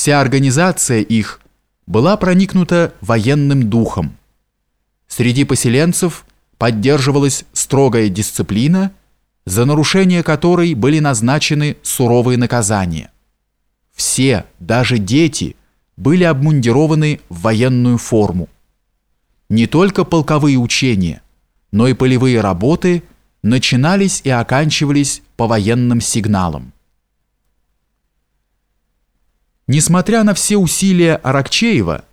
Вся организация их была проникнута военным духом. Среди поселенцев поддерживалась строгая дисциплина, за нарушение которой были назначены суровые наказания. Все, даже дети, были обмундированы в военную форму. Не только полковые учения, но и полевые работы начинались и оканчивались по военным сигналам. Несмотря на все усилия Аракчеева,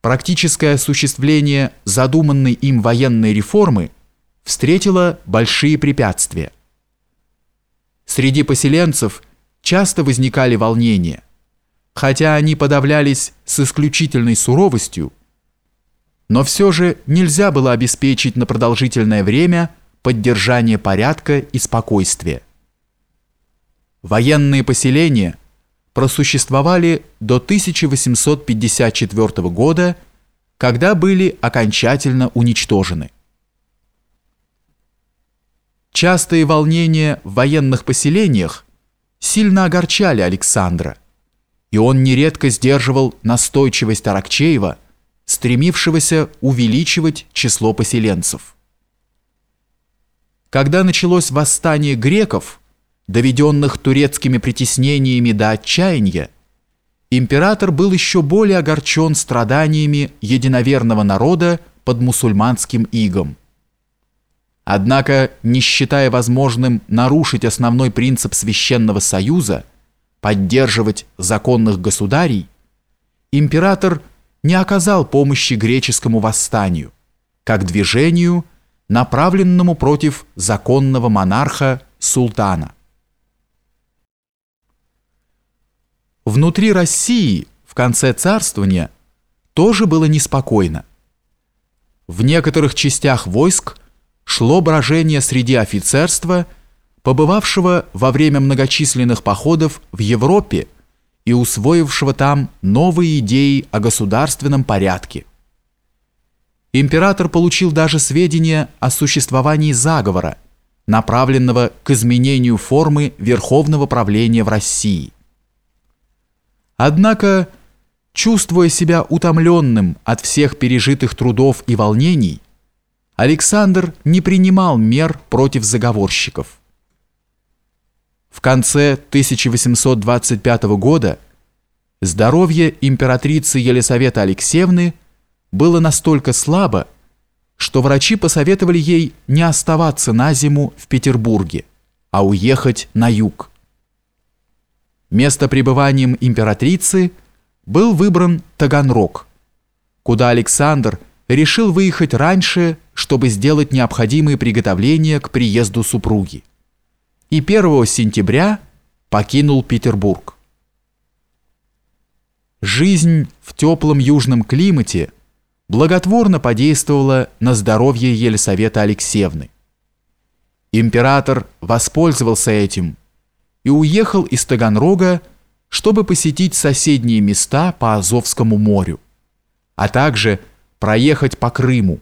практическое осуществление задуманной им военной реформы встретило большие препятствия. Среди поселенцев часто возникали волнения. Хотя они подавлялись с исключительной суровостью, но все же нельзя было обеспечить на продолжительное время поддержание порядка и спокойствия. Военные поселения – просуществовали до 1854 года, когда были окончательно уничтожены. Частые волнения в военных поселениях сильно огорчали Александра, и он нередко сдерживал настойчивость Аракчеева, стремившегося увеличивать число поселенцев. Когда началось восстание греков, доведенных турецкими притеснениями до отчаяния, император был еще более огорчен страданиями единоверного народа под мусульманским игом. Однако, не считая возможным нарушить основной принцип священного союза, поддерживать законных государей, император не оказал помощи греческому восстанию, как движению, направленному против законного монарха султана. Внутри России в конце царствования тоже было неспокойно. В некоторых частях войск шло брожение среди офицерства, побывавшего во время многочисленных походов в Европе и усвоившего там новые идеи о государственном порядке. Император получил даже сведения о существовании заговора, направленного к изменению формы верховного правления в России. Однако, чувствуя себя утомленным от всех пережитых трудов и волнений, Александр не принимал мер против заговорщиков. В конце 1825 года здоровье императрицы Елисаветы Алексеевны было настолько слабо, что врачи посоветовали ей не оставаться на зиму в Петербурге, а уехать на юг. Место пребыванием императрицы был выбран Таганрог, куда Александр решил выехать раньше, чтобы сделать необходимые приготовления к приезду супруги. И 1 сентября покинул Петербург. Жизнь в теплом южном климате благотворно подействовала на здоровье Елисаветы Алексеевны. Император воспользовался этим – и уехал из Таганрога, чтобы посетить соседние места по Азовскому морю, а также проехать по Крыму.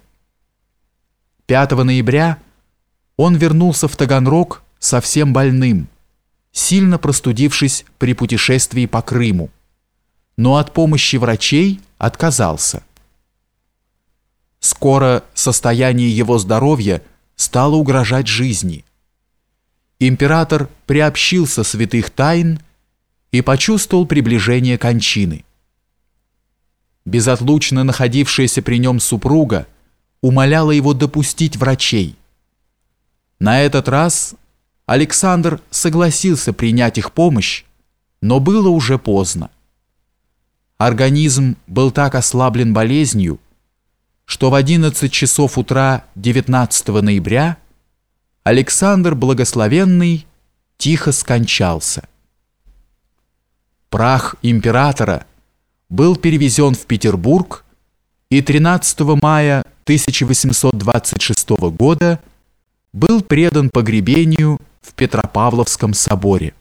5 ноября он вернулся в Таганрог совсем больным, сильно простудившись при путешествии по Крыму, но от помощи врачей отказался. Скоро состояние его здоровья стало угрожать жизни – император приобщился святых тайн и почувствовал приближение кончины. Безотлучно находившаяся при нем супруга умоляла его допустить врачей. На этот раз Александр согласился принять их помощь, но было уже поздно. Организм был так ослаблен болезнью, что в 11 часов утра 19 ноября Александр Благословенный тихо скончался. Прах императора был перевезен в Петербург и 13 мая 1826 года был предан погребению в Петропавловском соборе.